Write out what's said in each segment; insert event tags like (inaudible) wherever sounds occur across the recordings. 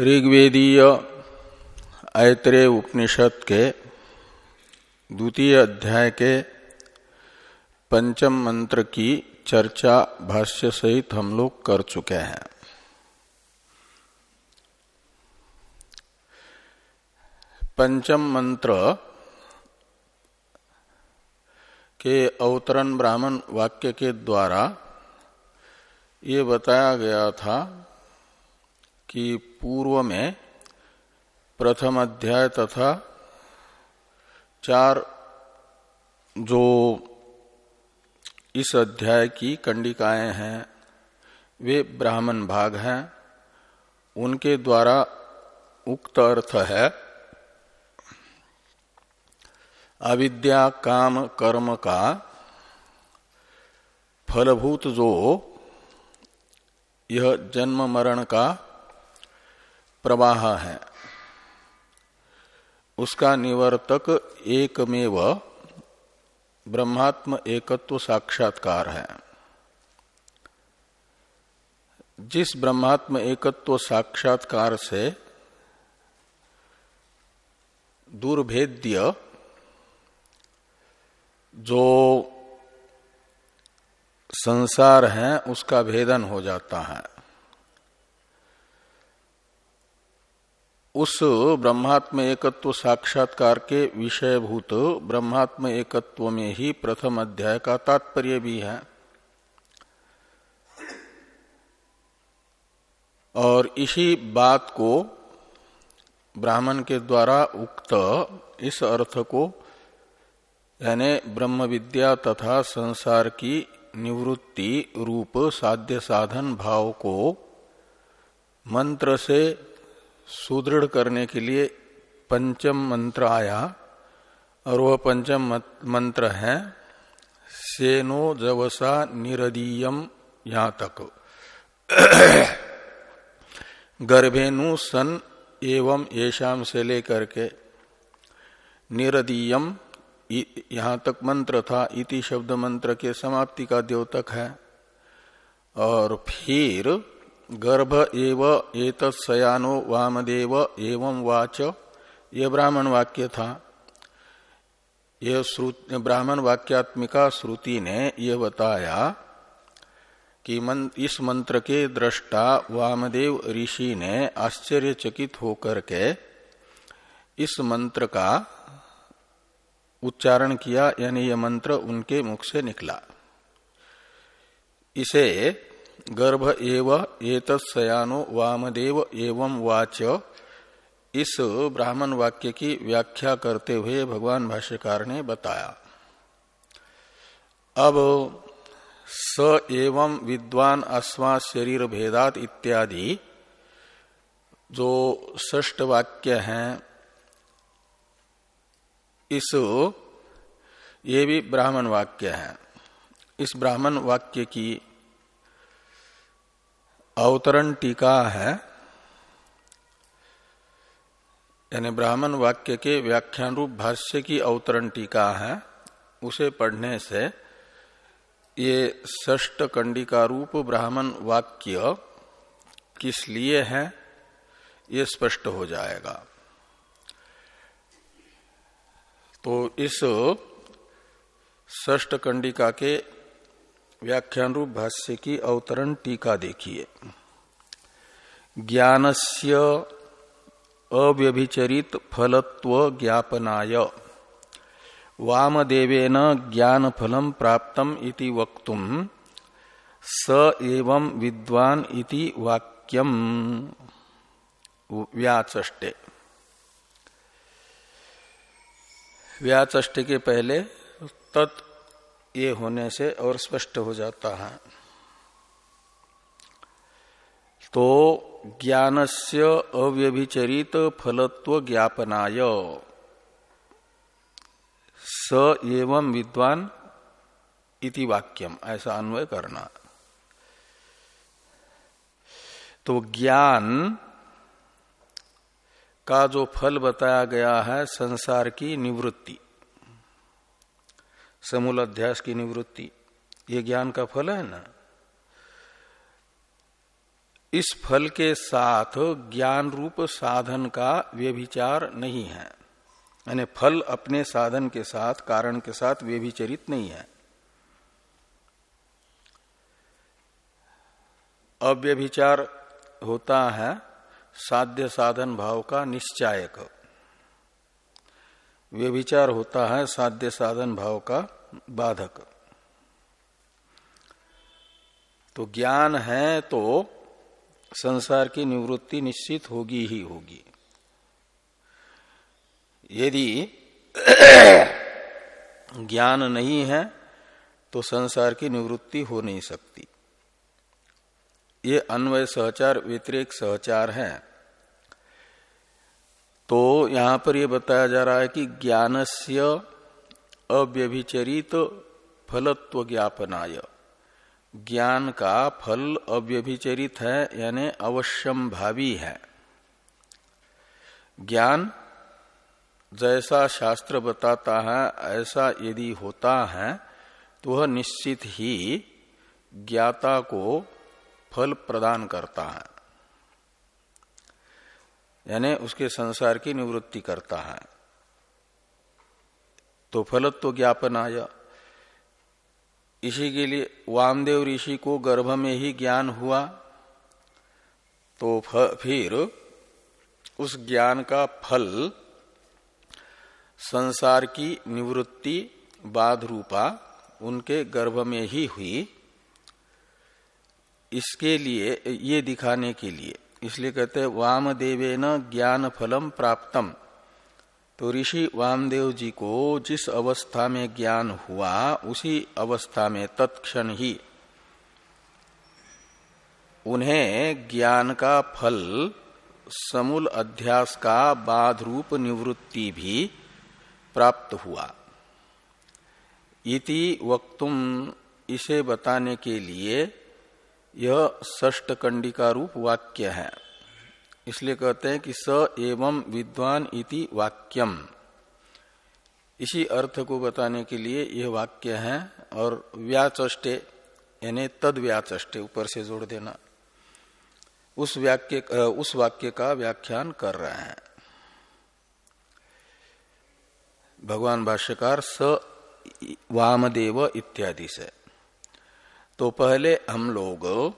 ऋग्वेदीय ऐत्रेय उपनिषद के द्वितीय अध्याय के पंचम मंत्र की चर्चा भाष्य सहित हम लोग कर चुके हैं। पंचम मंत्र के अवतरण ब्राह्मण वाक्य के द्वारा ये बताया गया था कि पूर्व में प्रथम अध्याय तथा चार जो इस अध्याय की कंडिकाएँ हैं, वे ब्राह्मण भाग हैं। उनके द्वारा उक्त अर्थ है, अविद्या काम कर्म का फलभूत जो यह जन्म मरण का प्रवाह है। उसका निवर्तक एकमेव ब्रह्मात्म एकत्व साक्षात्कार है। जिस ब्रह्मात्म एकत्व साक्षात्कार से दुर्भेद्य जो संसार है, उसका भेदन हो जाता है। उस ब्रह्मात्म एकत्व साक्षात्कार के विषयभूत ब्रह्मात्म एकत्व में ही प्रथम अध्याय का तात्पर्य भी है। और इसी बात को ब्राह्मण के द्वारा उक्त इस अर्थ को, यानी ब्रह्म विद्या तथा संसार की निवृत्ति रूप साध्य साधन भाव को मंत्र से सुदृढ़ करने के लिए पंचम मंत्र आया, और वह पंचम मंत्र है, सेनो जवसा निरदीयम यहाँ तक गर्भेनु सन एवं येषाम से लेकर के निरदीयम यहाँ तक मंत्र था, इति शब्द मंत्र के समाप्ति का द्योतक है। और फिर गर्भ एव एत सयानो वामदेव एवं वाच। यह ब्राह्मण वाक्य था। यह ब्राह्मण वाक्यात्मिका श्रुति ने यह बताया कि मन, इस मंत्र के दृष्टा वामदेव ऋषि ने आश्चर्यचकित होकर के इस मंत्र का उच्चारण किया यानी यह मंत्र उनके मुख से निकला। इसे गर्भ एव एतत्सयानो वामदेव एवं वाच। इस ब्राह्मण वाक्य की व्याख्या करते हुए भगवान भाष्यकार ने बताया। अब स एवं विद्वान अस्वा शरीर भेदात इत्यादि जो ष्ट वाक्य हैं, इस ये भी ब्राह्मण वाक्य है। इस ब्राह्मण वाक्य की अवतरण टीका है, यानी ब्राह्मण वाक्य के व्याख्यान रूप भाष्य की अवतरण टीका है, उसे पढ़ने से ये ष्ट कंडिका रूप ब्राह्मण वाक्य किस लिए है, ये स्पष्ट हो जाएगा। तो इस ष्ट कंडिका के व्याख्यान रूप भाष्य की अवतरण टीका देखिए। ज्ञानस्य अव्यभिचरित फलत्व ज्ञापनाय। वामदेवेन ज्ञान फलम प्राप्तम इति वक्तुम। स एवं विद्वान इति वाक्यम। व्याचष्टे। व्याचष्टे के पहले तत् ये होने से और स्पष्ट हो जाता है। तो ज्ञानस्य अव्यभिचरित फलत्व ज्ञापनाय। स एवं विद्वान इति वाक्यम, ऐसा अन्वय करना। तो ज्ञान का जो फल बताया गया है, संसार की निवृत्ति। समूल अध्यास की निवृत्ति। ये ज्ञान का फल है ना? इस फल के साथ ज्ञान रूप साधन का व्यभिचार नहीं है। यानी फल अपने साधन के साथ, कारण के साथ व्यभिचरित नहीं है। अव्यभिचार होता है साध्य साधन भाव का निश्चायक। व्यभिचार होता है साध्य साधन भाव का बाधक। तो ज्ञान है तो संसार की निवृत्ति निश्चित होगी ही होगी। यदि (clears throat) ज्ञान नहीं है तो संसार की निवृत्ति हो नहीं सकती। ये अन्वय सहचार, व्यतिरेक सहचार है। तो यहाँ पर यह बताया जा रहा है कि ज्ञानस्य अव्यभिचरित फलत्व ज्ञापनाय ज्ञान का फल अव्यभिचरित है, यानी अवश्यम भावी है। ज्ञान जैसा शास्त्र बताता है, ऐसा यदि होता है तो वह निश्चित ही ज्ञाता को फल प्रदान करता है। यानी उसके संसार की निवृत्ति करता है। तो फलत्व ज्ञापन आया। इसी के लिए वामदेव ऋषि को गर्भ में ही ज्ञान हुआ तो फिर उस ज्ञान का फल संसार की निवृत्ति बाध रूपा उनके गर्भ में ही हुई। इसके लिए, ये दिखाने के लिए इसलिए कहते हैं वामदेवे न ज्ञान फलम प्राप्तम। तो ऋषि वामदेव जी को जिस अवस्था में ज्ञान हुआ, उसी अवस्था में तत्क्षण ही उन्हें ज्ञान का फल, समूल अध्यास का बाध रूप निवृत्ति भी प्राप्त हुआ। इति वक्तुम इसे बताने के लिए यह ष्ट कंडिका रूप वाक्य है। इसलिए कहते हैं कि स एवं विद्वान इति वाक्यम। इसी अर्थ को बताने के लिए यह वाक्य है और व्याचे यानी तद व्याचे ऊपर से जोड़ देना। उस वाक्य उस वाक्य का व्याख्यान कर रहे हैं। भगवान भाष्यकार स वामदेव इत्यादि से। तो पहले हम लोग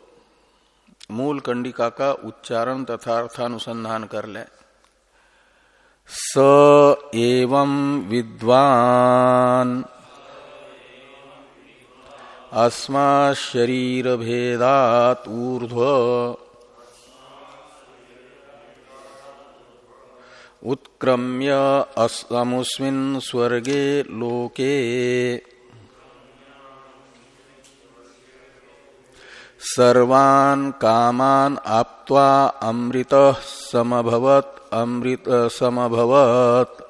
मूल कंडिका का उच्चारण तथा अर्थानुसंधान कर ले। स एवं विद्वान। अस्मा शरीर भेदात ऊर्ध्व। उत्क्रम्य असमुस्मिन् स्वर्गे लोके। सर्वान् कामान आप्त्वा अमृत समभवत अमृत समभवत।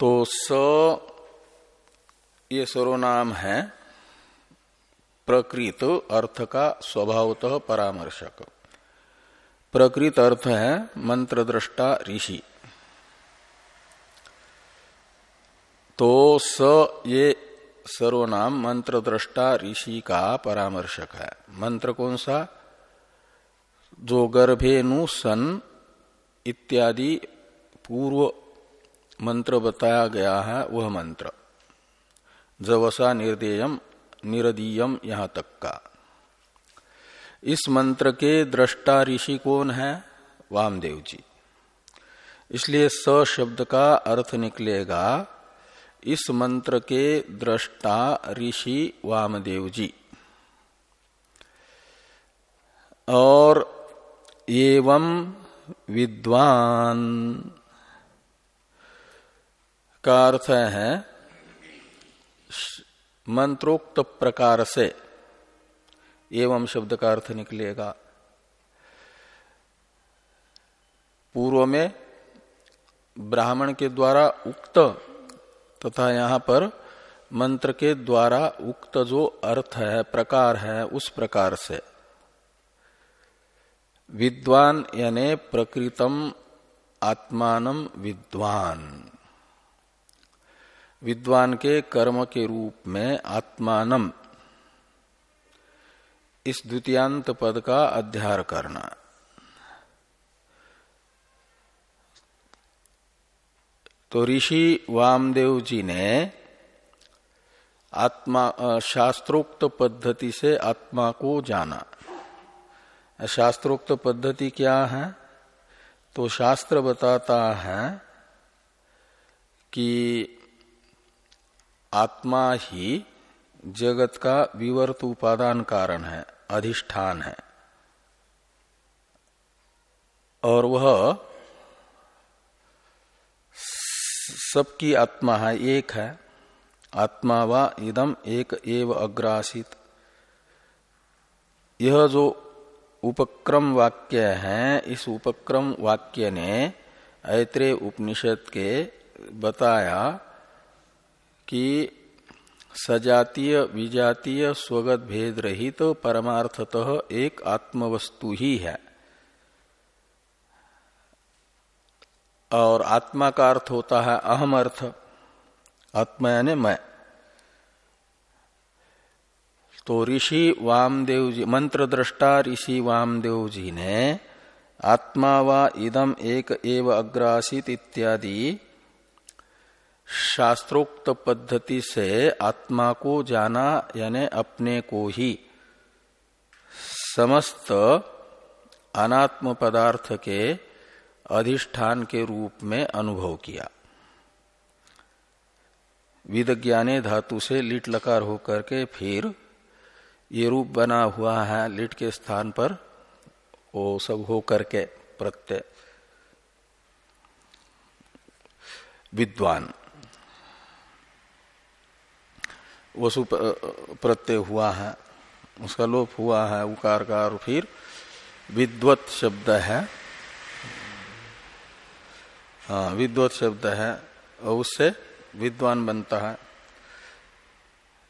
तो स, ये सर्वनाम है, प्रकृत अर्थ का स्वभावतः परामर्शक। प्रकृत अर्थ है मंत्र दृष्टा ऋषि। तो स ये सर्वनाम मंत्र दृष्टा ऋषि का परामर्शक है। मंत्र कौन सा? जो गर्भेनु सन इत्यादि पूर्व मंत्र बताया गया है, वह मंत्र। जवसा निर्देयम, निरदीयम यहाँ तक का। इस मंत्र के दृष्टा ऋषि कौन है? वामदेव जी। इसलिए स शब्द का अर्थ निकलेगा इस मंत्र के दृष्टा ऋषि वामदेव जी और एवं विद्वान का अर्थ है मंत्रोक्त प्रकार से, एवं शब्द का अर्थ निकलेगा। पूर्व में ब्राह्मण के द्वारा उक्त तथा यहाँ पर मंत्र के द्वारा उक्त जो अर्थ है, प्रकार है, उस प्रकार से। विद्वान यानी प्रकृतम आत्मान विद्वान। विद्वान के कर्म के रूप में आत्मानम। इस द्वितीयांत पद का अध्यार करना। तो ऋषि वामदेव जी ने आत्मा शास्त्रोक्त पद्धति से आत्मा को जाना। शास्त्रोक्त पद्धति क्या है? तो शास्त्र बताता है कि आत्मा ही जगत का विवर्त उपादान कारण है, अधिष्ठान है। और वह सबकी आत्मा है, एक है। आत्मा व इदम, एक एव अग्रासित। यह जो उपक्रम वाक्य है, इस उपक्रम वाक्य ने ऐत्रे उपनिषद के बताया कि सजातीय, विजातीय, स्वगत, भेद रहित तो परमार्थतः एक आत्मवस्तु ही है। और आत्मा का अर्थ होता है अहम अर्थ। आत्मा यानी मैं। तो ऋषि वामदेव जी, मंत्र दृष्टा ऋषि वामदेव जी ने, आत्मा व इदम एक एव अग्रासित इत्यादि शास्त्रोक्त पद्धति से आत्मा को जाना, यानी अपने को ही समस्त अनात्म पदार्थ के अधिष्ठान के रूप में अनुभव किया। विदज्ञाने धातु से लिट लकार होकर के फिर ये रूप बना हुआ है लिट के स्थान पर, वो सब हो करके प्रत्यय। विद्वान वसु प्रत्यय हुआ है, उसका लोप हुआ है, उकार का और फिर विद्वत शब्द है हाँ। विद्वत शब्द है, और उससे विद्वान बनता है।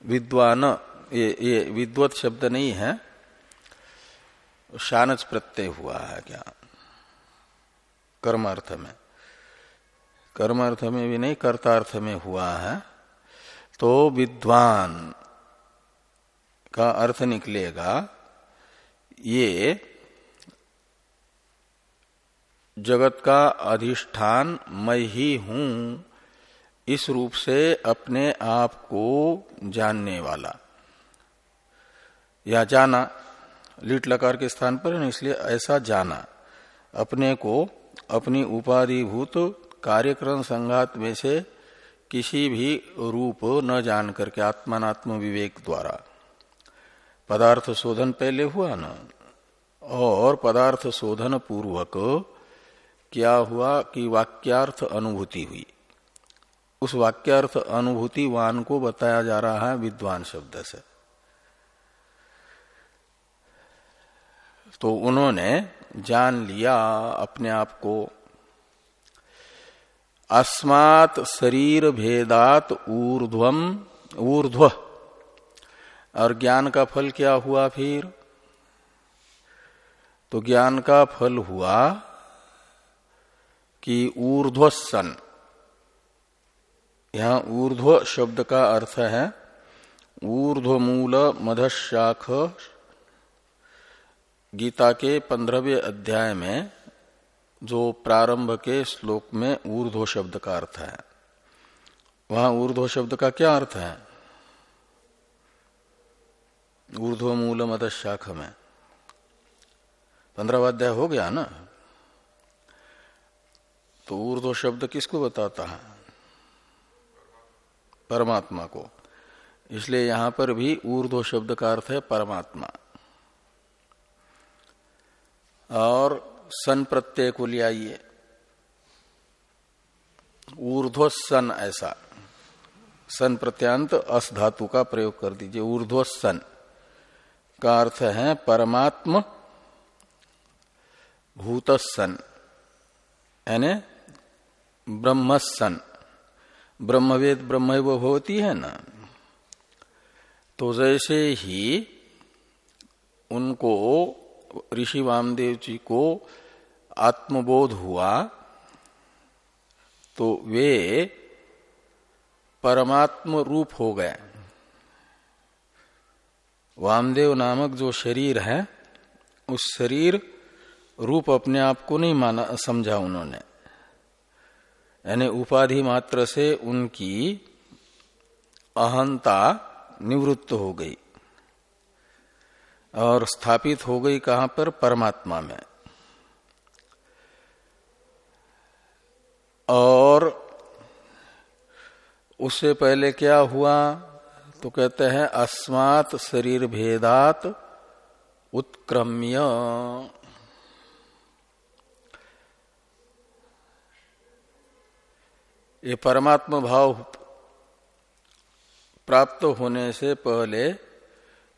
विद्वान, ये ये विद्वत शब्द नहीं है शानच प्रत्यय हुआ है क्या? कर्मार्थ में। कर्मार्थ में भी नहीं, कर्तार्थ में हुआ है। तो विद्वान का अर्थ निकलेगा, ये जगत का अधिष्ठान मैं ही हूँ, इस रूप से अपने आप को जानने वाला। या जाना, लिट लकार के स्थान पर इसलिए ऐसा जाना। अपने को अपनी उपाधिभूत कार्यक्रम संघात में से किसी भी रूप न जान करके आत्मात्म विवेक द्वारा। पदार्थ शोधन पहले हुआ न, और पदार्थ शोधन पूर्वक क्या हुआ कि वाक्यार्थ अनुभूति हुई। उस वाक्यार्थ अनुभूति वान को बताया जा रहा है विद्वान शब्द से। तो उन्होंने जान लिया अपने आप को, अस्मात् शरीर भेदात ऊर्ध्वम ऊर्ध्व। और ज्ञान का फल क्या हुआ फिर? तो ज्ञान का फल हुआ कि ऊर्ध्व सन यहाँ ऊर्ध्व शब्द का अर्थ है ऊर्ध्वमूल मधशाख गीता के पंद्रहवें अध्याय में, जो प्रारंभ के श्लोक में ऊर्ध्व शब्द का अर्थ है। वहाँ ऊर्ध्व शब्द का क्या अर्थ है? ऊर्ध्व मूल मत शाख में। पंद्रह अध्याय हो गया ना? तो ऊर्ध्व शब्द किसको बताता है? परमात्मा को। इसलिए यहाँ पर भी ऊर्ध्व शब्द का अर्थ है परमात्मा। और सन प्रत्यय को ले आइए। ऊर्ध्व सन ऐसा। सन प्रत्यांत अस धातु का प्रयोग कर दीजिए। ऊर्ध्व सन का अर्थ है परमात्म भूतसन यानी ब्रह्मसन ब्रह्मवेद ब्रह्म वो होती है ना? तो जैसे ही उनको ऋषि वामदेव जी को आत्मबोध हुआ तो वे परमात्म रूप हो गए। वामदेव नामक जो शरीर है, उस शरीर रूप अपने आप को नहीं माना, समझा उन्होंने। यानी उपाधि मात्र से उनकी अहंता निवृत्त हो गई और स्थापित हो गई कहाँ पर? परमात्मा में। और उससे पहले क्या हुआ? तो कहते हैं, अस्मात् शरीर भेदात उत्क्रम्य। ये परमात्मा भाव प्राप्त होने से पहले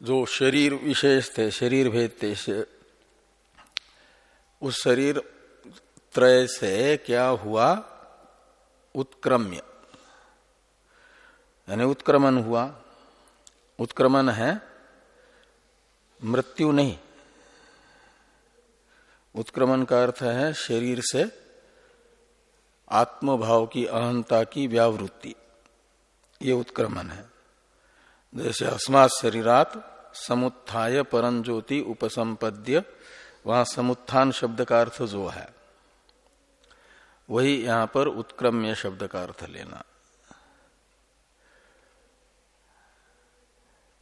जो शरीर विशेष थे, शरीर भेद थे उस शरीर त्रय से क्या हुआ? उत्क्रम्य। यानी उत्क्रमण हुआ। उत्क्रमण है मृत्यु नहीं। उत्क्रमण का अर्थ है शरीर से आत्मभाव की अहंता की व्यावृत्ति। ये उत्क्रमण है। जैसे अस्मात शरीरात समुत्थाय परम ज्योति उपसंपद्य, वहाँ समुत्थान शब्द का अर्थ जो है, वही यहाँ पर उत्क्रम्य शब्द का अर्थ लेना।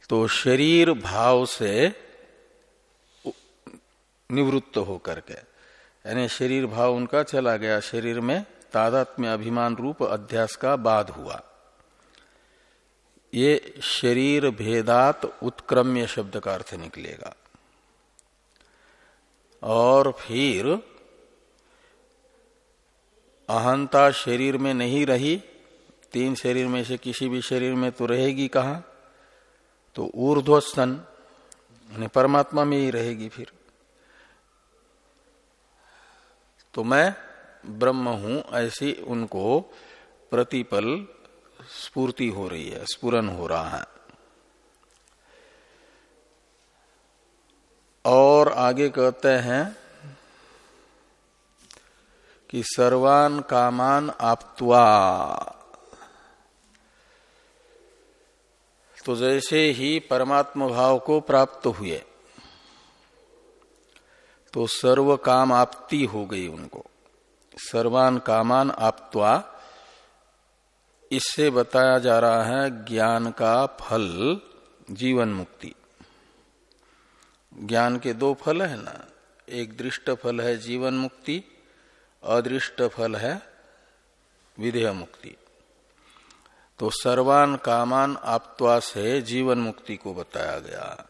तो शरीर भाव से निवृत्त होकर के, यानी शरीर भाव उनका चला गया, शरीर में तादात्म्य अभिमान रूप अध्यास का बाद हुआ। ये शरीर भेदात उत्क्रम्य शब्द का अर्थ निकलेगा। और फिर अहंता शरीर में नहीं रही, तीन शरीर में से किसी भी शरीर में तो रहेगी कहा? तो ऊर्ध्व ऊर्ध्वस्तन परमात्मा में ही रहेगी फिर। तो मैं ब्रह्म हूँ, ऐसी उनको प्रतिपल स्पूर्ति हो रही है स्पुरन हो रहा है। और आगे कहते हैं कि सर्वान कामान आप्तवा तो जैसे ही परमात्मा भाव को प्राप्त हुए तो सर्व काम आपती हो गई उनको। सर्वान कामान आप्तवा इससे बताया जा रहा है ज्ञान का फल, जीवन मुक्ति। ज्ञान के दो फल है ना। एक दृष्ट फल है जीवन मुक्ति, अदृष्ट फल है विधेय मुक्ति। तो सर्वान कामान आप्त्वा से जीवन मुक्ति को बताया गया।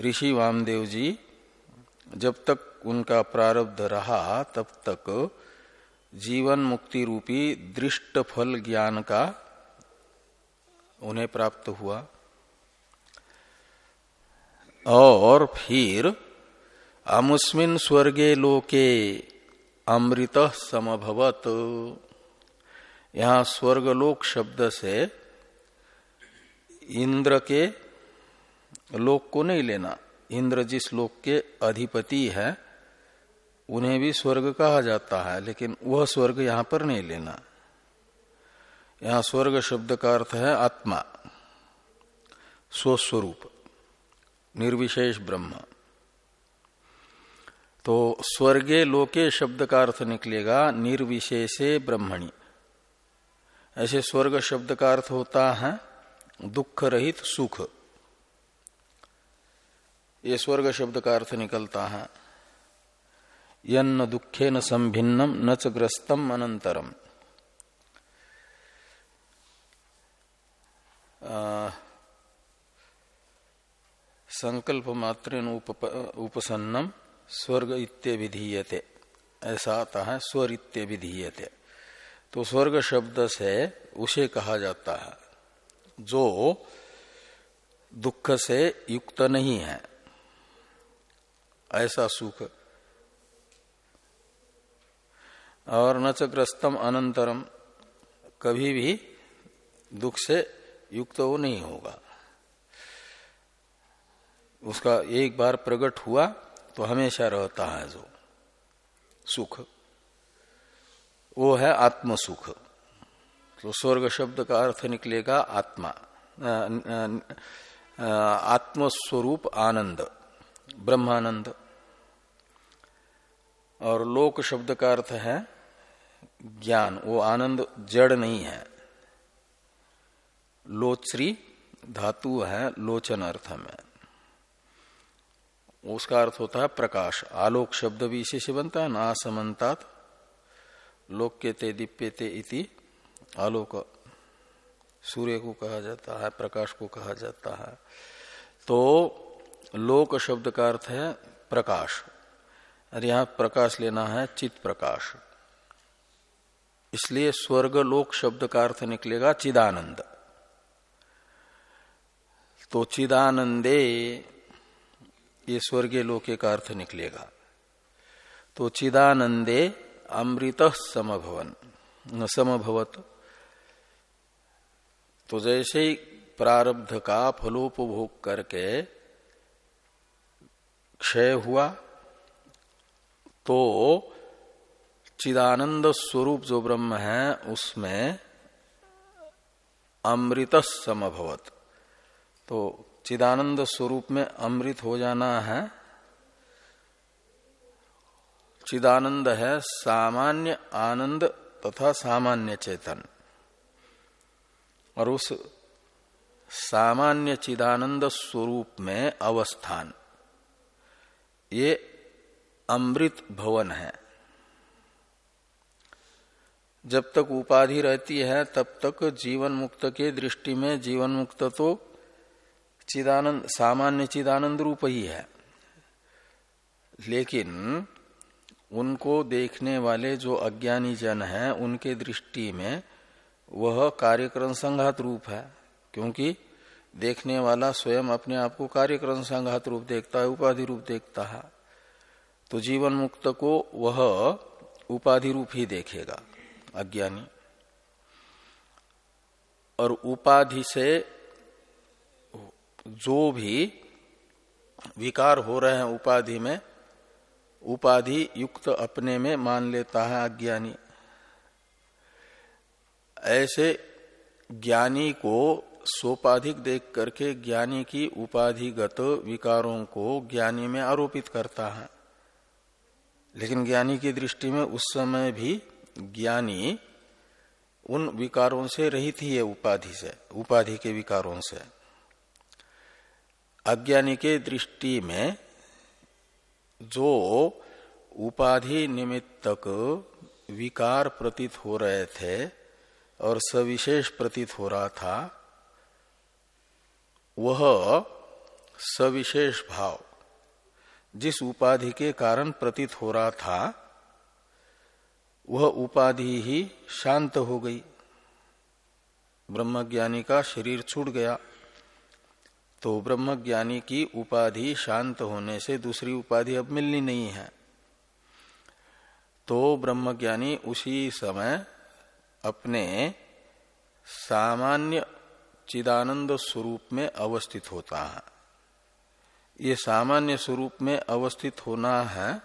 ऋषि वामदेव जी, जब तक उनका प्रारब्ध रहा तब तक जीवन मुक्ति रूपी दृष्ट फल ज्ञान का उन्हें प्राप्त हुआ। और फिर अमुस्मिन स्वर्गे लोके अमृत समभवत। यहाँ स्वर्गलोक शब्द से इंद्र के लोक को नहीं लेना, इंद्र जिस लोक के अधिपति है उन्हें भी स्वर्ग कहा जाता है, लेकिन वह स्वर्ग यहाँ पर नहीं लेना। यहाँ स्वर्ग शब्द का अर्थ है आत्मा, स्वस्वरूप, निर्विशेष ब्रह्म। तो स्वर्गे लोके शब्द का अर्थ निकलेगा निर्विशेषे ब्रह्मणी। ऐसे स्वर्ग शब्द का अर्थ होता है दुख रहित सुख। ये स्वर्ग शब्द का अर्थ निकलता है। यन्न दुखे न संभिन्नम न च ग्रस्तम अनंतरम संकल्प मात्र उपसन्नम स्वर्ग इत्यभिधीयते ऐसा आता है स्वर इत्यभिधीयते तो स्वर्ग शब्द से उसे कहा जाता है, जो दुख से युक्त नहीं है। ऐसा सुख और न ग्रस्तम अनंतरम। कभी भी दुख से युक्त वो नहीं होगा। उसका एक बार प्रकट हुआ तो हमेशा रहता है जो सुख। वो है आत्म सुख तो स्वर्ग शब्द का अर्थ निकलेगा आत्मा। आत्मस्वरूप आनंद, ब्रह्मानंद। और लोक शब्द का अर्थ है ज्ञान, वो आनंद जड़ नहीं है। लोचरी धातु है लोचन अर्थ में। उसका अर्थ होता है प्रकाश। आलोक शब्द भी इसी से बनता है ना समन्तात लोक के ते दीप्यते इति, आलोक सूर्य को कहा जाता है, प्रकाश को कहा जाता है। तो लोक शब्द का अर्थ है प्रकाश। और यहाँ प्रकाश लेना है चित प्रकाश। इसलिए स्वर्ग लोक शब्द का अर्थ निकलेगा चिदानंद। तो चिदानंदे, ये स्वर्गीय लोके का अर्थ निकलेगा। तो चिदानंदे अमृत समभवन समभवत। तो जैसे ही प्रारब्ध का फलोपभोग करके क्षय हुआ तो चिदानंद स्वरूप जो ब्रह्म है, उसमें अमृत समभवत तो चिदानंद स्वरूप में अमृत हो जाना है। चिदानंद है सामान्य आनंद तथा सामान्य चेतन। और उस सामान्य चिदानंद स्वरूप में अवस्थान। ये अमृत भवन है। जब तक उपाधि रहती है, तब तक जीवन मुक्त के दृष्टि में जीवन मुक्त तो चिदानंद, सामान्य चिदानंद रूप ही है। लेकिन उनको देखने वाले जो अज्ञानी जन हैं, उनके दृष्टि में वह कार्यक्रम संघात रूप है, क्योंकि देखने वाला स्वयं अपने आप को कार्यक्रम संघात रूप देखता है, उपाधि रूप देखता है। तो जीवन मुक्त को वह उपाधि रूप ही देखेगा। अज्ञानी। और उपाधि से जो भी विकार हो रहे हैं उपाधि में, उपाधि युक्त अपने में मान लेता है अज्ञानी। ऐसे ज्ञानी को सोपाधिक देख करके ज्ञानी की उपाधिगत विकारों को ज्ञानी में आरोपित करता है। लेकिन ज्ञानी की दृष्टि में उस समय भी ज्ञानी उन विकारों से रहित ही है उपाधि से, उपाधि के विकारों से। अज्ञानी के दृष्टि में जो उपाधि निमित्तक विकार प्रतीत हो रहे थे और सविशेष प्रतीत हो रहा था, वह सविशेष भाव जिस उपाधि के कारण प्रतीत हो रहा था वह उपाधि ही शांत हो गई। ब्रह्मज्ञानी का शरीर छूट गया। तो ब्रह्म ज्ञानी की उपाधि शांत होने से दूसरी उपाधि अब मिलनी नहीं है। तो ब्रह्मज्ञानी उसी समय अपने सामान्य चिदानंद स्वरूप में अवस्थित होता है। ये सामान्य स्वरूप में अवस्थित होना है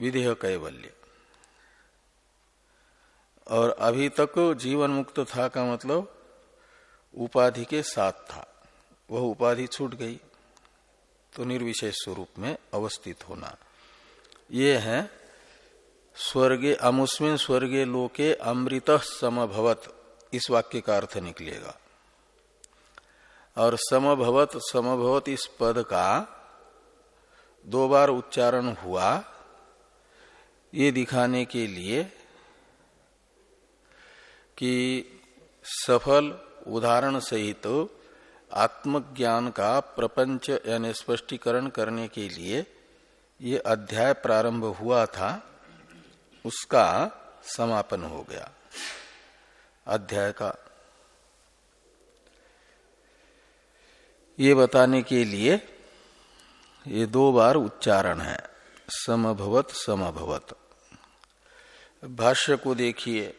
विधेय कैवल्य। और अभी तक जीवन मुक्त था का मतलब उपाधि के साथ था। वह उपाधि छूट गई तो निर्विशेष स्वरूप में अवस्थित होना। ये है, स्वर्गे अमुस्मिन स्वर्गे लोके अमृत समभवत। इस वाक्य का अर्थ निकलेगा। और समभवत समभवत इस पद का दो बार उच्चारण हुआ। ये दिखाने के लिए कि सफल उदाहरण सहित तो आत्मज्ञान का प्रपंच यानी स्पष्टीकरण करने के लिए ये अध्याय प्रारंभ हुआ था, उसका समापन हो गया। अध्याय का। ये बताने के लिए ये दो बार उच्चारण है, समभवत समभवत। भाष्य को देखिए।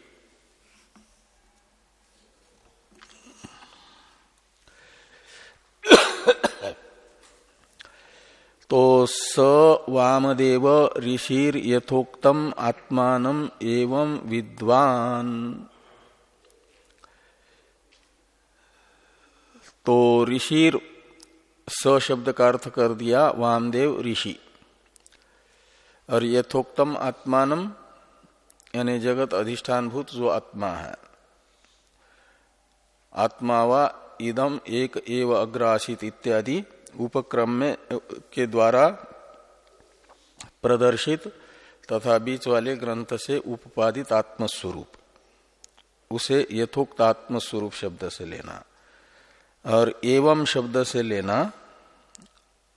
तो स वामदेव ऋषिर यथोक्तम आत्मान एवं विद्वान। तो ऋषिर स शब्द का अर्थ कर दिया वामदेव ऋषि। और यथोक्तम आत्मान यानी जगत अधिष्ठानभूत जो आत्मा है। आत्मा व इदम एक एव अग्रासित इत्यादि उपक्रम में, के द्वारा प्रदर्शित तथा बीच वाले ग्रंथ से उपपादित आत्मस्वरूप। उसे यथोक्त आत्मस्वरूप शब्द से लेना। और एवं शब्द से लेना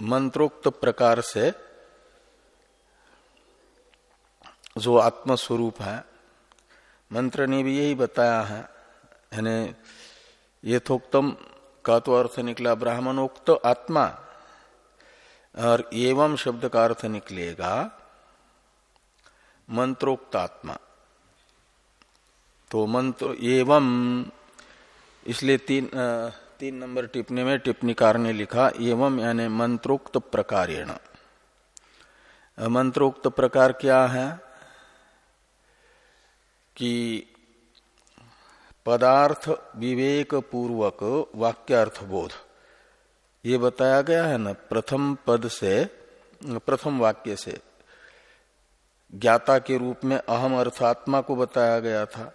मंत्रोक्त प्रकार से जो आत्मस्वरूप है। मंत्र ने भी यही बताया है। यानी यथोक्तम का तो अर्थ निकला ब्राह्मणोक्त आत्मा, और एवं शब्द का अर्थ निकलेगा मंत्रोक्त आत्मा। तो मंत्र एवं, इसलिए तीन तीन नंबर टिप्पणी में टिप्पणीकार ने लिखा, एवं यानी मंत्रोक्त प्रकारेण। मंत्रोक्त प्रकार क्या है? कि पदार्थ विवेक पूर्वक वाक्यार्थ बोध ये बताया गया है ना, प्रथम पद से, प्रथम वाक्य से। ज्ञाता के रूप में अहम अर्थात्मा को बताया गया था,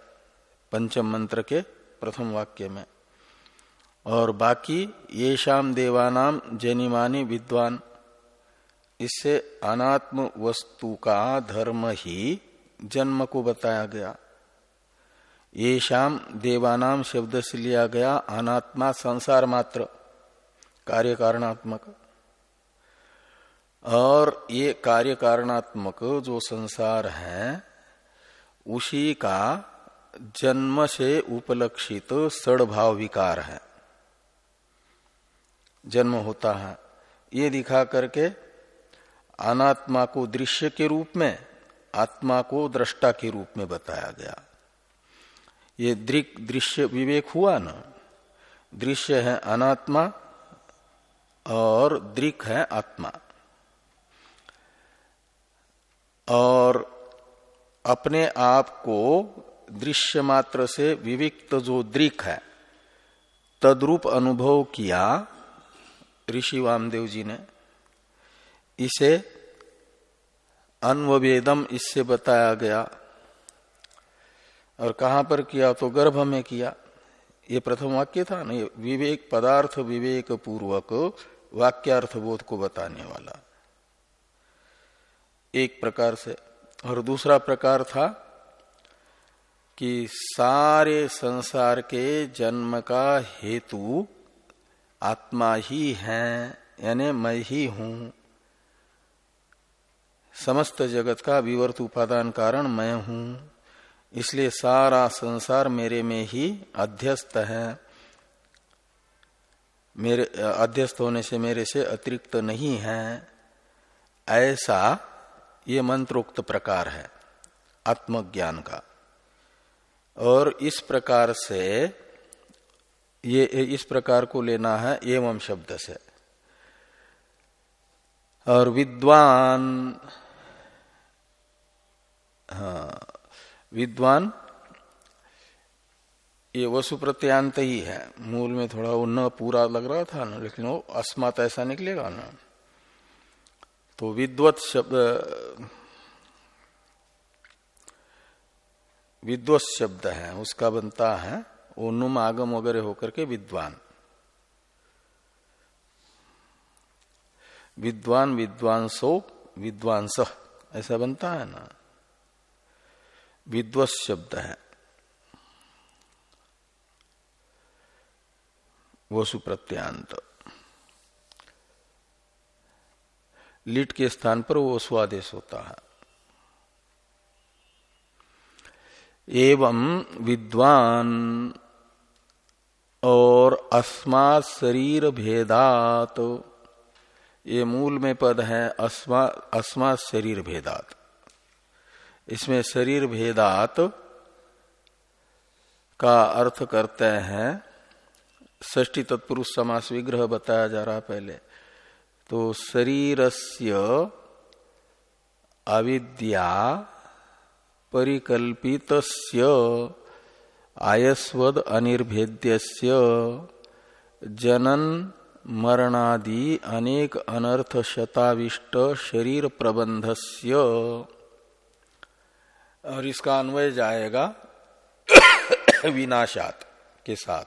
पंचम मंत्र के प्रथम वाक्य में। और बाकी ये शाम देवानाम जनिमानी विद्वान। इससे अनात्म वस्तु का धर्म ही जन्म को बताया गया। ये शाम देवानाम शब्द से लिया गया, अनात्मा संसार मात्र कार्य कारणात्मक और ये कार्य कारणात्मक जो संसार है, उसी का जन्म से उपलक्षित सड़भाव विकार है। जन्म होता है। ये दिखा करके अनात्मा को दृश्य के रूप में, आत्मा को दृष्टा के रूप में बताया गया। ये दृक, दृश्य विवेक हुआ ना? दृश्य है अनात्मा और दृक है आत्मा। और अपने आप को दृश्य मात्र से विविक्त जो दृक है, तद्रूप अनुभव किया, ऋषि वामदेव जी ने, इसे अन्वेदम इससे बताया गया। और कहाँ पर किया तो गर्भ में किया? ये प्रथम वाक्य था ना विवेक पदार्थ विवेक पूर्वक वाक्यार्थ बोध को बताने वाला। एक प्रकार से। और दूसरा प्रकार था कि सारे संसार के जन्म का हेतु आत्मा ही है, यानी मैं ही हूँ। समस्त जगत का विवर्त उपादान कारण मैं हूँ। इसलिए सारा संसार मेरे में ही अध्यस्त है। मेरे, अध्यस्त होने से मेरे से अतिरिक्त नहीं है। ऐसा ये मंत्रोक्त प्रकार है, आत्मज्ञान का। और इस प्रकार से ये, इस प्रकार को लेना है एवं शब्द से। और विद्वान हाँ विद्वान, ये वसु प्रत्यांत ही है। मूल में थोड़ा वो न पूरा लग रहा था ना, लेकिन वो अस्मात ऐसा निकलेगा ना। तो विद्वत शब्द विद्वत शब्द है, उसका बनता है, वो नुम आगम वगैरह होकर के विद्वान। विद्वान विद्वांसो विद्वांस ऐसा बनता है ना। विद्वत शब्द है। वो सुप्रत्यांत लिट के स्थान पर वो स्वादेश होता है। एवं विद्वान और अस्मा शरीर भेदात। ये मूल में पद है अस्मा अस्मा शरीर भेदात। इसमें शरीर भेदात का अर्थ करते हैं। ष्टी तत्पुरुष समास विग्रह बताया जा रहा पहले। तो शरीरस्य अविद्या परिकल्पितस्य आयस्वद अनिर्भेद्यस्य जनन मरणादि अनेक अनर्थ शताविष्ट शरीर प्रबंधस्य और इसका अन्वय जाएगा विनाशात के साथ।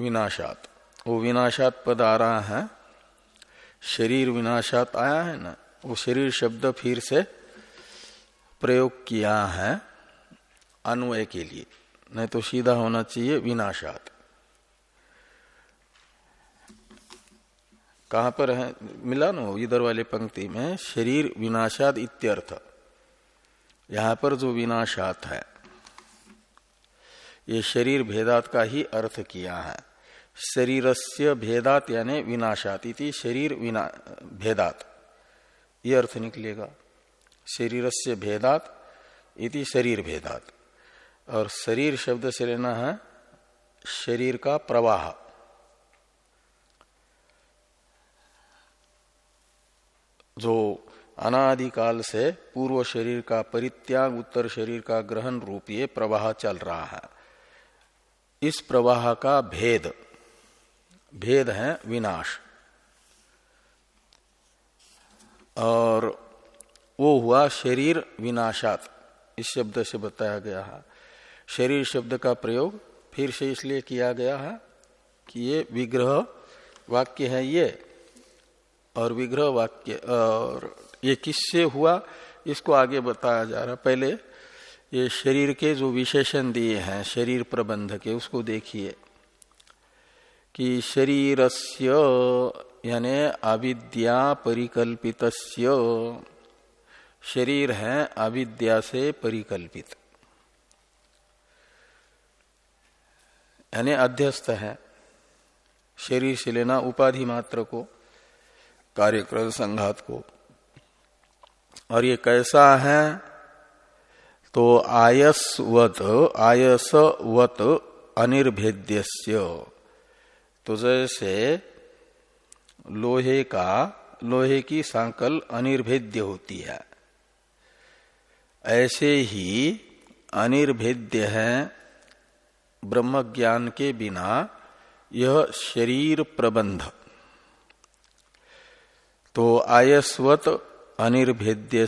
विनाशात। वो विनाशात पद आ रहा है। शरीर विनाशात आया है ना? वो शरीर शब्द फिर से प्रयोग किया है अन्वय के लिए। नहीं तो सीधा होना चाहिए विनाशात। कहाँ पर है? मिला नो इधर वाले पंक्ति में, शरीर विनाशाद इत्यर्थ। यहाँ पर जो विनाशात है, ये शरीर भेदात का ही अर्थ किया है। शरीरस्य भेदात यानी विनाशात इति, शरीर विना, भेदात। ये अर्थ निकलेगा। शरीर से भेदात इति, शरीर भेदात। और शरीर शब्द से लेना है, शरीर का प्रवाह। जो अनादिकाल से पूर्व शरीर का परित्याग, उत्तर शरीर का ग्रहण रूप ये प्रवाह चल रहा है। इस प्रवाह का भेद भेद है विनाश। और वो हुआ शरीर विनाशात, इस शब्द से बताया गया है। शरीर शब्द का प्रयोग फिर से इसलिए किया गया है कि ये विग्रह वाक्य है ये और विग्रह वाक्य, और ये किससे हुआ, इसको आगे बताया जा रहा। पहले ये शरीर के जो विशेषण दिए हैं, शरीर प्रबंध के, उसको देखिए कि शरीरस्य यानी अविद्या परिकल्पित शरीर है अविद्या से परिकल्पित। यानी अध्यस्त है, शरीर से लेना उपाधि मात्र को। कार्यक्रम संघात को। और ये कैसा है? तो आयसवत आयसवत अनिर्भेद्य तो जैसे लोहे का, लोहे की सांकल अनिर्भेद्य होती है। ऐसे ही अनिर्भेद्य है ब्रह्म ज्ञान के बिना यह शरीर प्रबंध। तो आयस्वत अनिर्भेद्य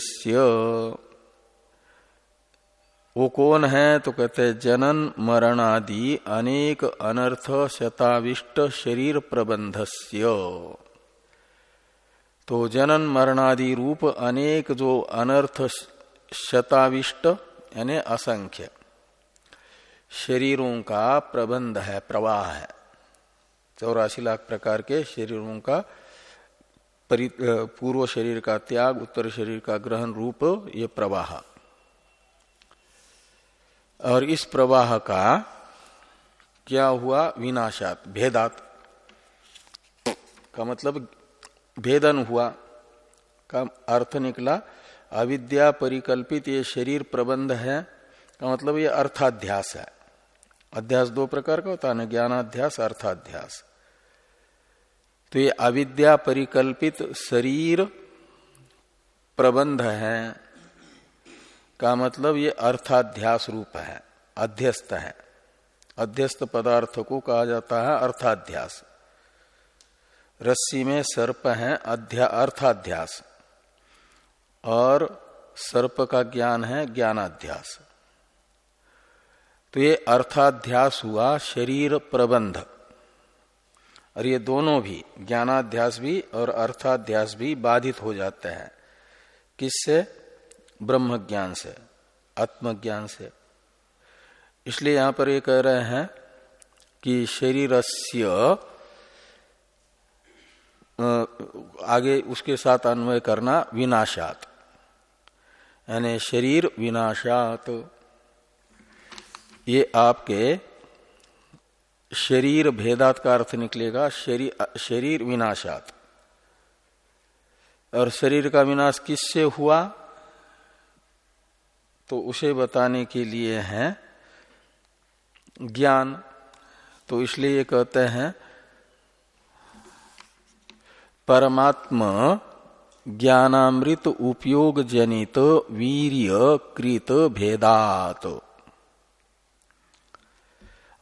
वो कौन है? तो कहते हैं, जनन मरण आदि अनेक अनर्थ शताविष्ट शरीर प्रबंधस्य। तो जनन मरणादि रूप अनेक जो अनर्थ शताविष्ट, यानी असंख्य शरीरों का प्रबंध है, प्रवाह है। चौरासी लाख प्रकार के शरीरों का पूर्व शरीर का त्याग, उत्तर शरीर का ग्रहण रूप, ये प्रवाह। और इस प्रवाह का क्या हुआ? विनाशात, भेदात। का मतलब भेदन हुआ, का अर्थ निकला, अविद्या परिकल्पित ये शरीर प्रबंध है, का मतलब ये अर्थाध्यास है। अध्यास दो प्रकार का होता है, ना ज्ञानाध्यास, अर्थाध्यास। तो ये अविद्या परिकल्पित शरीर प्रबंध है। का मतलब ये अर्थाध्यास रूप है, अध्यस्त है। अध्यस्त पदार्थ को कहा जाता है अर्थाध्यास। रस्सी में सर्प है, अध्या, अर्थाध्यास। और सर्प का ज्ञान है, ज्ञानाध्यास। तो ये अर्थाध्यास हुआ शरीर प्रबंध। और ये दोनों भी, ज्ञानाध्यास भी और अर्थाध्यास भी बाधित हो जाते हैं। किससे? ब्रह्म ज्ञान से, आत्मज्ञान से। इसलिए यहाँ पर ये कह रहे हैं कि शरीरस्य आगे उसके साथ अन्वय करना विनाशात। यानी शरीर विनाशात। ये आपके शरीर भेदात का अर्थ निकलेगा शरीर शरीर विनाशात। और शरीर का विनाश किससे हुआ? तो उसे बताने के लिए है ज्ञान। तो इसलिए ये कहते हैं, परमात्म ज्ञानामृत उपयोग जनित वीर्य कृत भेदात।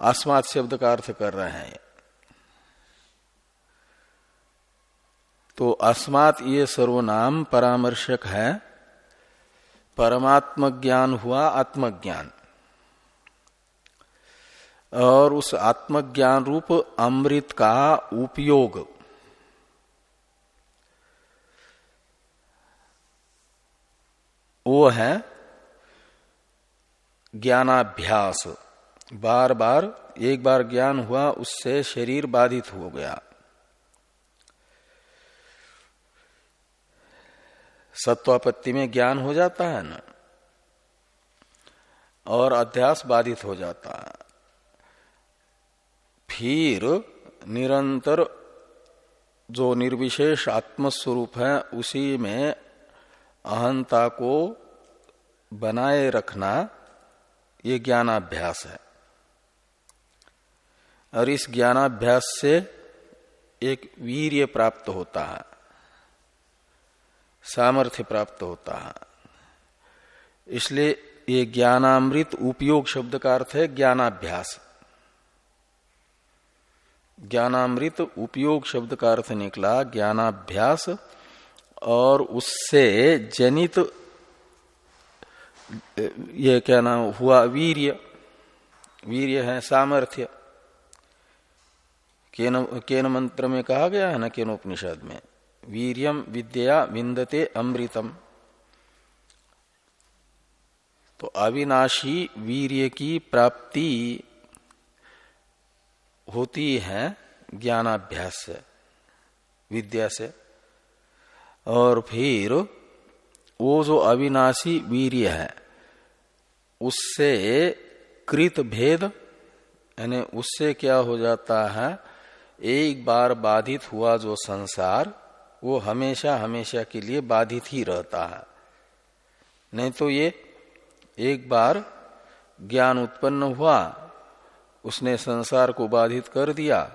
अस्मात् शब्द का अर्थ कर रहे हैं तो अस्मात् ये सर्वनाम परामर्शक है। परमात्म ज्ञान हुआ आत्मज्ञान। और उस आत्मज्ञान रूप अमृत का उपयोग। वो है ज्ञानाभ्यास। बार बार एक बार ज्ञान हुआ, उससे शरीर बाधित हो गया। सत्वापत्ति में ज्ञान हो जाता है ना? और अध्यास बाधित हो जाता है। फिर निरंतर जो निर्विशेष आत्मस्वरूप है, उसी में अहंता को बनाए रखना, ये ज्ञानाभ्यास है। और इस ज्ञानाभ्यास से एक वीर्य प्राप्त होता है, सामर्थ्य प्राप्त होता है। इसलिए ये ज्ञानामृत उपयोग शब्द का अर्थ है ज्ञानाभ्यास। ज्ञानामृत उपयोग शब्द का अर्थ निकला ज्ञानाभ्यास, और उससे जनित, ये क्या नाम हुआ? वीर्य। वीर्य है सामर्थ्य। केन केन मंत्र में कहा गया है ना केनोपनिषद में? वीरियम विद्या विंदते अमृतम। तो अविनाशी वीर्य की प्राप्ति होती है ज्ञानाभ्यास से, विद्या से। और फिर वो जो अविनाशी वीर्य है, उससे कृत भेद, यानी उससे क्या हो जाता है? एक बार बाधित हुआ जो संसार, वो हमेशा हमेशा के लिए बाधित ही रहता है। नहीं तो ये एक बार ज्ञान उत्पन्न हुआ, उसने संसार को बाधित कर दिया,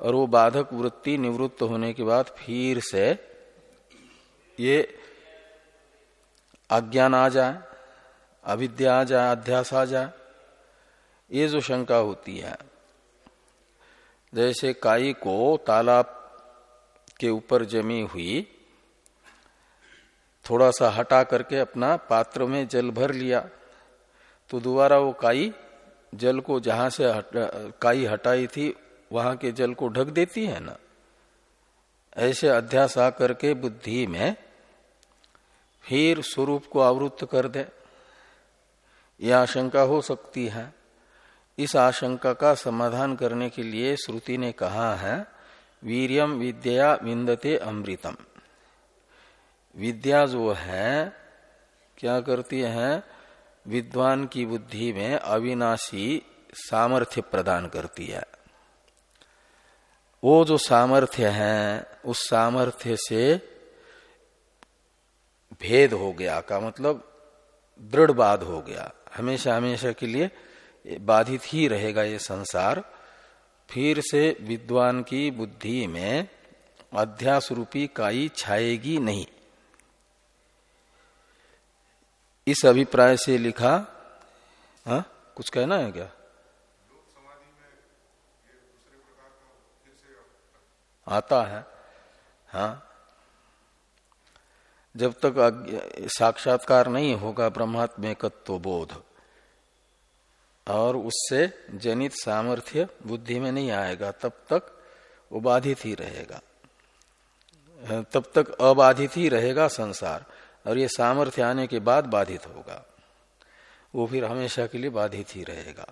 और वो बाधक वृत्ति निवृत्त होने के बाद फिर से ये अज्ञान आ जाए, अविद्या आ जाए, अध्यास आ जाए, ये जो शंका होती है जैसे काई को तालाब के ऊपर जमी हुई थोड़ा सा हटा करके अपना पात्र में जल भर लिया। तो दोबारा वो काई जल को जहाँ से हट, काई हटाई थी वहाँ के जल को ढक देती है ना? ऐसे अध्यास आ करके बुद्धि में फिर स्वरूप को आवृत्त कर दे। यह आशंका हो सकती है। इस आशंका का समाधान करने के लिए श्रुति ने कहा है, वीरियम विद्या विंदते अमृतम। विद्या जो है, क्या करती है? विद्वान की बुद्धि में अविनाशी सामर्थ्य प्रदान करती है। वो जो सामर्थ्य है, उस सामर्थ्य से भेद हो गया का मतलब दृढ़ बाध हो गया। हमेशा हमेशा के लिए बाधित ही रहेगा ये संसार। फिर से विद्वान की बुद्धि में अध्यास रूपी काई छाएगी नहीं। इस अभिप्राय से लिखा, हा? कुछ कहना है क्या? आता है हाँ। जब तक साक्षात्कार नहीं होगा ब्रह्मात्मेकत्व बोध और उससे जनित सामर्थ्य बुद्धि में नहीं आएगा, तब तक वो बाधित ही रहेगा। तब तक अबाधित ही रहेगा संसार, और ये सामर्थ्य आने के बाद बाधित होगा। वो फिर हमेशा के लिए बाधित ही रहेगा।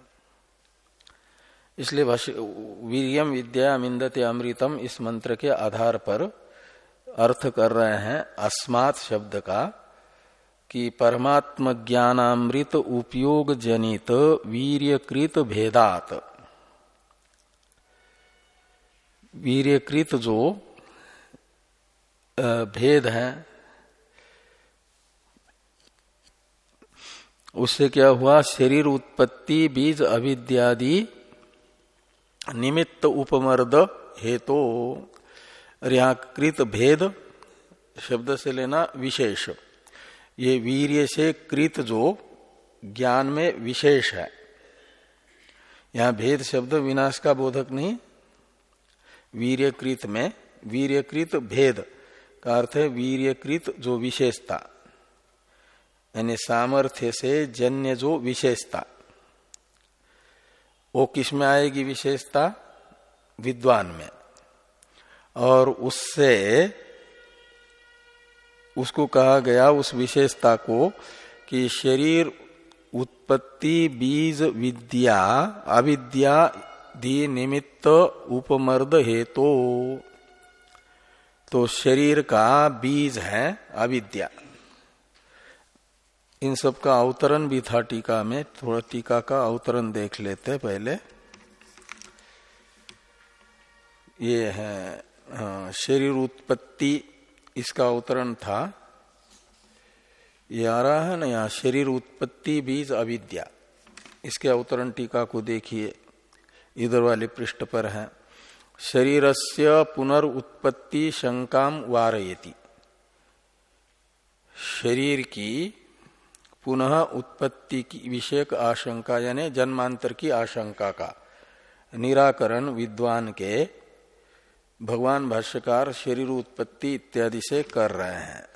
इसलिए वीरियम विद्या मिंदते अमृतम इस मंत्र के आधार पर अर्थ कर रहे हैं, अस्मात् शब्द का कि परमात्म ज्ञानामृत उपयोग जनित वीर्यकृत भेदात। वीर्यकृत जो भेद है, उससे क्या हुआ? शरीर उत्पत्ति, बीज अविद्यादि निमित्त उपमर्द हेतु। कृत भेद शब्द से लेना विशेष। ये वीर्य से कृत जो ज्ञान में विशेष है। यहाँ भेद शब्द विनाश का बोधक नहीं। वीर्यकृत में, वीर्यकृत भेद का अर्थ है वीर्यकृत जो विशेषता। यानी सामर्थ्य से जन्य जो विशेषता। वो किसमें आएगी विशेषता? विद्वान में। और उससे उसको कहा गया उस विशेषता को कि शरीर उत्पत्ति बीज विद्या अविद्या निमित्त उपमर्द हेतु। तो शरीर का बीज है अविद्या। इन सब का अवतरण भी था टीका में थोड़ा टीका का अवतरण देख लेते पहले। ये है हाँ, शरीर उत्पत्ति इसका अवतरण था ये आ है ना यहाँ शरीर उत्पत्ति बीज अविद्या। इसके अवतरण टीका को देखिए, इधर वाले पृष्ठ पर है। शरीरस्य पुनर्उत्पत्ति शंकाम वारयति। शरीर की पुनः उत्पत्ति की विषयक आशंका, यानी जन्मांतर की आशंका का निराकरण विद्वान के भगवान भाष्यकार शरीर उत्पत्ति इत्यादि से कर रहे हैं।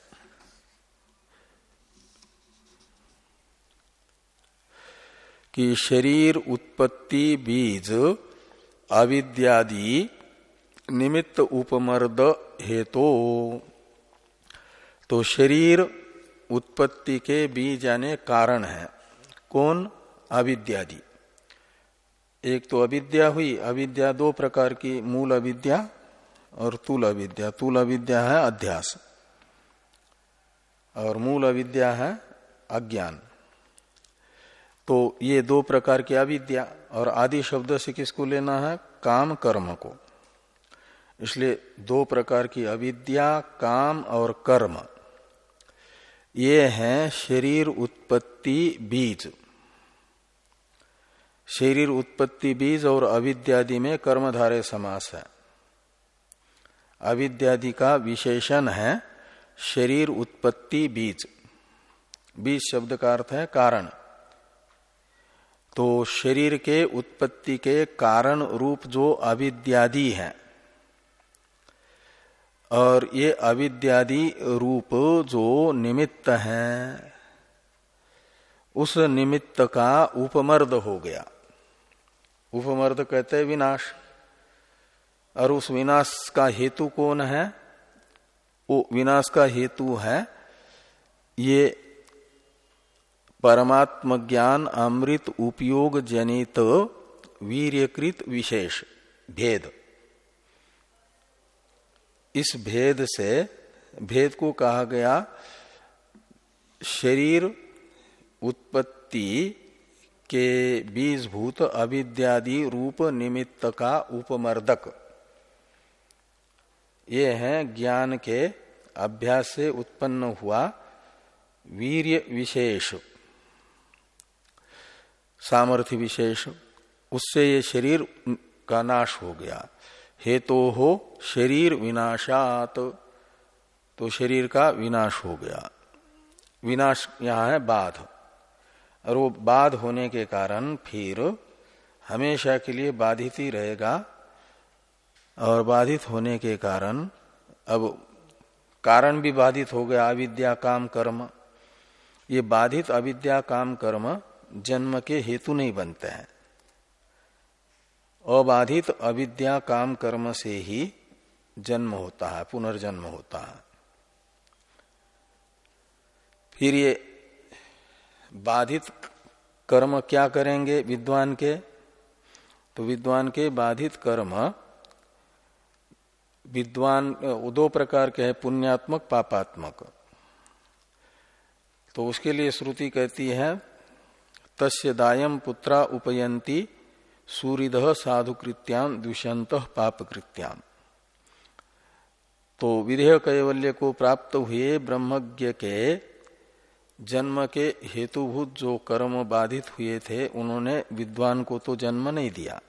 कि शरीर उत्पत्ति बीज अविद्यादि निमित्त उपमर्द हेतु। तो शरीर उत्पत्ति के बीज यानी कारण है। कौन? अविद्यादि। एक तो अविद्या हुई, अविद्या दो प्रकार की, मूल अविद्या और तुल अविद्या तुल अविद्या है अध्यास। और मूल अविद्या है अज्ञान। तो ये दो प्रकार की अविद्या और आदि शब्द से किसको लेना है? काम कर्म को। इसलिए दो प्रकार की अविद्या, काम और कर्म। ये हैं शरीर उत्पत्ति बीज। शरीर उत्पत्ति बीज और अविद्यादि में कर्मधारे समास है। अविद्यादि का विशेषण है, शरीर उत्पत्ति बीज। बीज शब्द का अर्थ है कारण। तो शरीर के उत्पत्ति के कारण रूप जो अविद्यादि है। और ये अविद्यादि रूप जो निमित्त है, उस निमित्त का उपमर्द हो गया। उपमर्द कहते विनाश। और उस विनाश का हेतु कौन है? वो विनाश का हेतु है, ये परमात्म ज्ञान अमृत उपयोग जनित वीर्यकृत विशेष भेद। इस भेद से, भेद को कहा गया शरीर उत्पत्ति के बीजभूत अविद्यादि रूप निमित्त का उपमर्दक। ये है ज्ञान के अभ्यास से उत्पन्न हुआ वीर्य विशेष। सामर्थ्य विशेष। उससे ये शरीर का नाश हो गया। हेतु तो हो शरीर विनाशात। तो शरीर का विनाश हो गया। विनाश यहाँ है बाध। और वो बाध होने के कारण फिर हमेशा के लिए बाधित ही रहेगा। और बाधित होने के कारण, अब कारण भी बाधित हो गया, अविद्या काम कर्म। ये बाधित अविद्या काम कर्म जन्म के हेतु नहीं बनते हैं। अबाधित अविद्या काम कर्म से ही जन्म होता है, पुनर्जन्म होता है। फिर ये बाधित कर्म क्या करेंगे विद्वान के? तो विद्वान के बाधित कर्म विद्वान दो प्रकार के हैं, पुण्यात्मक, पापात्मक। तो उसके लिए श्रुति कहती है, तस्य दायम पुत्रा उपयंती सूरिद साधु कृत्याम दुष्यंत पाप कृत्याम तो विधेय कैवल्य को प्राप्त हुए ब्रह्मज्ञ के जन्म के हेतुभूत जो कर्म बाधित हुए थे, उन्होंने विद्वान को तो जन्म नहीं दिया।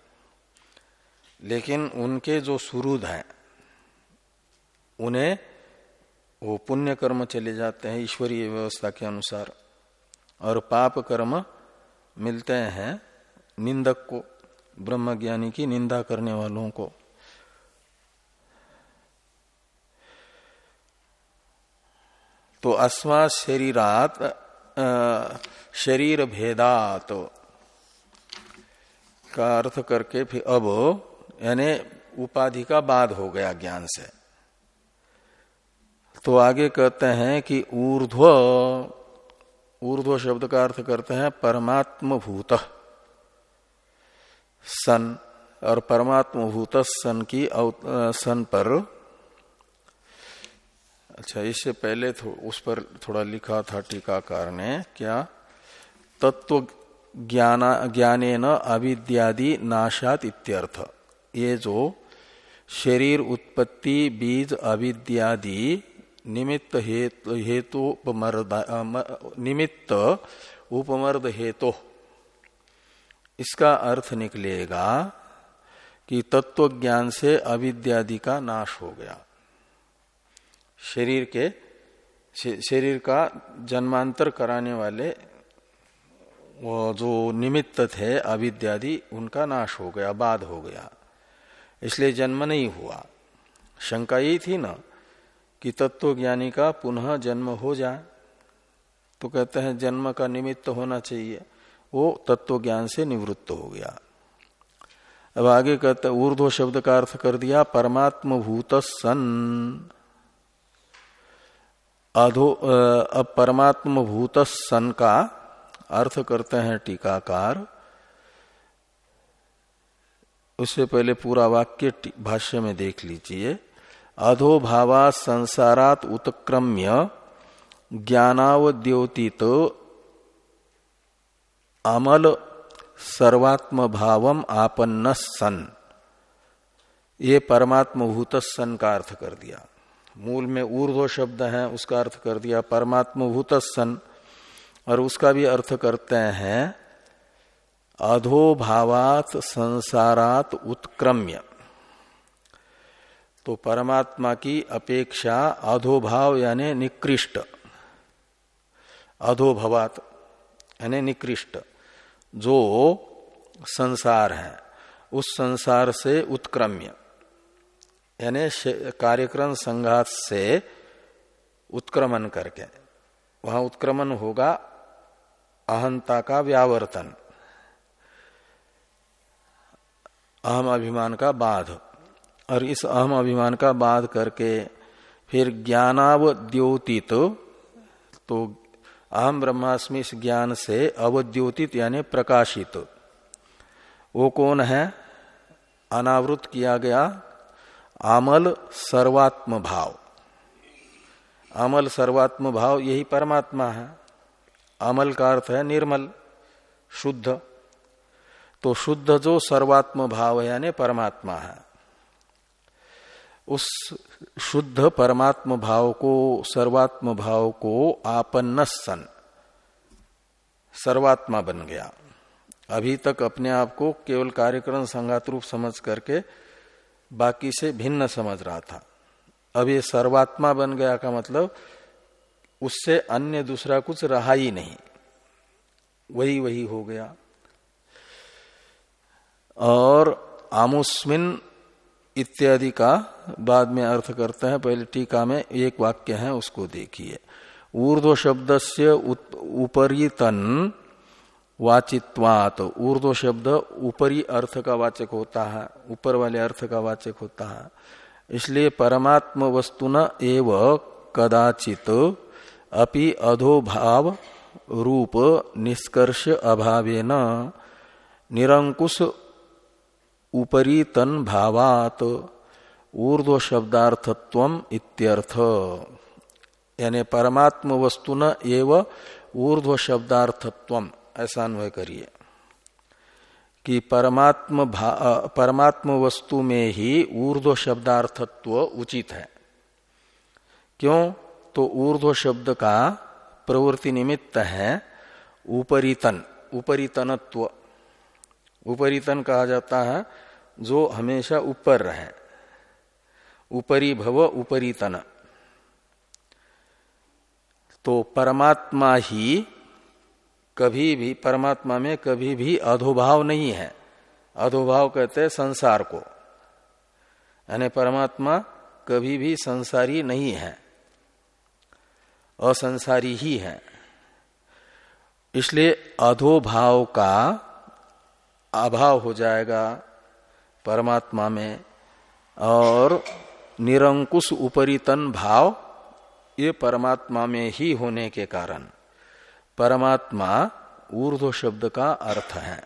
लेकिन उनके जो सुरुद हैं उन्हें वो पुण्य कर्म चले जाते हैं ईश्वरीय व्यवस्था के अनुसार। और पाप कर्म मिलते हैं निंदक को, ब्रह्मज्ञानी की निंदा करने वालों को। तो अस्वा शरीरात शरीर भेदात का अर्थ करके फिर अब यानी उपाधि का बाद हो गया ज्ञान से। तो आगे कहते हैं कि ऊर्ध्व ऊर्ध्व शब्द का अर्थ करते हैं परमात्म भूत सन, और परमात्म भूत सन की सन पर। अच्छा इससे पहले उस पर थोड़ा लिखा था टीकाकार ने, क्या? तत्व ज्ञान न अविद्यादि नाशात इत्यर्थ। ये जो शरीर, उत्पत्ति, बीज, अविद्यादि निमित्त हेतु हेतु निमित्त उपमर्द हेतु। इसका अर्थ निकलेगा कि तत्व ज्ञान से अविद्यादि का नाश हो गया। शरीर के शरीर का जन्मांतर कराने वाले वो जो निमित्त थे, अविद्यादि, उनका नाश हो गया बाद हो गया। इसलिए जन्म नहीं हुआ। शंका यही थी ना कि तत्व ज्ञानी का पुनः जन्म हो जाए। तो कहते हैं जन्म का निमित्त होना चाहिए। वो तत्व ज्ञान से निवृत्त हो गया। अब आगे कहते ऊर्ध्व शब्द का अर्थ कर दिया परमात्म भूत सन अधो अब परमात्म भूत सन का अर्थ करते हैं टीकाकार। उससे पहले पूरा वाक्य भाष्य में देख लीजिए। अधोभावा संसारात उत्क्रम्य ज्ञानावद्योतित अमल सर्वात्म भावम आपन्न सन ये परमात्म भूत सन का अर्थ कर दिया। मूल में ऊर्ध्व शब्द है, उसका अर्थ कर दिया परमात्म भूत सन और उसका भी अर्थ करते हैं अधोभावात संसारात उत्क्रम्य। तो परमात्मा की अपेक्षा अधोभाव यानी निकृष्ट। अधोभवात, यानी निकृष्ट। जो संसार है, उस संसार से उत्क्रम्य। यानी कार्यक्रम संघात से उत्क्रमण करके। वहाँ उत्क्रमण होगा अहंता का व्यावर्तन। अहम अभिमान का बाध। और इस अहम अभिमान का बाध करके फिर ज्ञानावद्योतित तो अहम ब्रह्मास्मि इस ज्ञान से अवद्योतित यानी प्रकाशित। वो कौन है? अनावृत किया गया आमल सर्वात्म भाव। अमल सर्वात्म भाव यही परमात्मा है। अमल का अर्थ है निर्मल, शुद्ध। तो शुद्ध जो सर्वात्म भाव है यानी परमात्मा है। उस शुद्ध परमात्म भाव को, सर्वात्म भाव को आपन्न सन सर्वात्मा बन गया। अभी तक अपने आप को केवल कार्यक्रम संगात रूप समझ करके बाकी से भिन्न समझ रहा था। अब ये सर्वात्मा बन गया का मतलब उससे अन्य दूसरा कुछ रहा ही नहीं। वही वही हो गया। और आमुस्मिन इत्यादि का बाद में अर्थ करते हैं। पहले टीका में एक वाक्य है, उसको देखिए। ऊर्ध्व शब्द से उपरी तन वाचित्वात। ऊर्ध्व शब्द ऊपरी अर्थ का वाचक होता है, ऊपर वाले अर्थ का वाचक होता है। इसलिए परमात्म वस्तु न एव कदाचित, अपि अधोभाव रूप निष्कर्ष अभावेन। निरंकुश उपरी तन भावात ऊर्ध्व शब्दार्थत्व इत्यर्थ। यानी परमात्म वस्तु न एव ऊर्ध्व शब्दार्थत्व ऐसा अन्वय करिए कि परमात्म परमात्म वस्तु में ही ऊर्ध्व शब्दार्थत्व उचित है। क्यों? तो ऊर्ध्व शब्द का प्रवृत्ति निमित्त है उपरीतन, उपरीतनत्व। उपरीतन कहा जाता है, जो हमेशा ऊपर रहे। उपरी भव उपरी तन तो परमात्मा ही कभी भी, परमात्मा में कभी भी अधोभाव नहीं है। अधोभाव कहते हैं संसार को। यानी परमात्मा कभी भी संसारी नहीं है। असंसारी ही है। इसलिए अधोभाव का अभाव हो जाएगा परमात्मा में और निरंकुश उपरितन भाव ये परमात्मा में ही होने के कारण परमात्मा ऊर्ध्व शब्द का अर्थ है।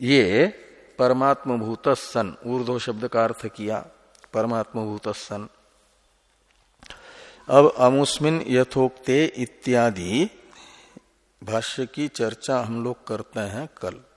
ये परमात्म भूत सन ऊर्ध्व शब्द का अर्थ किया परमात्म भूत सन अब अमुस्मिन यथोक्ते इत्यादि भाष्य की चर्चा हम लोग करते हैं कल।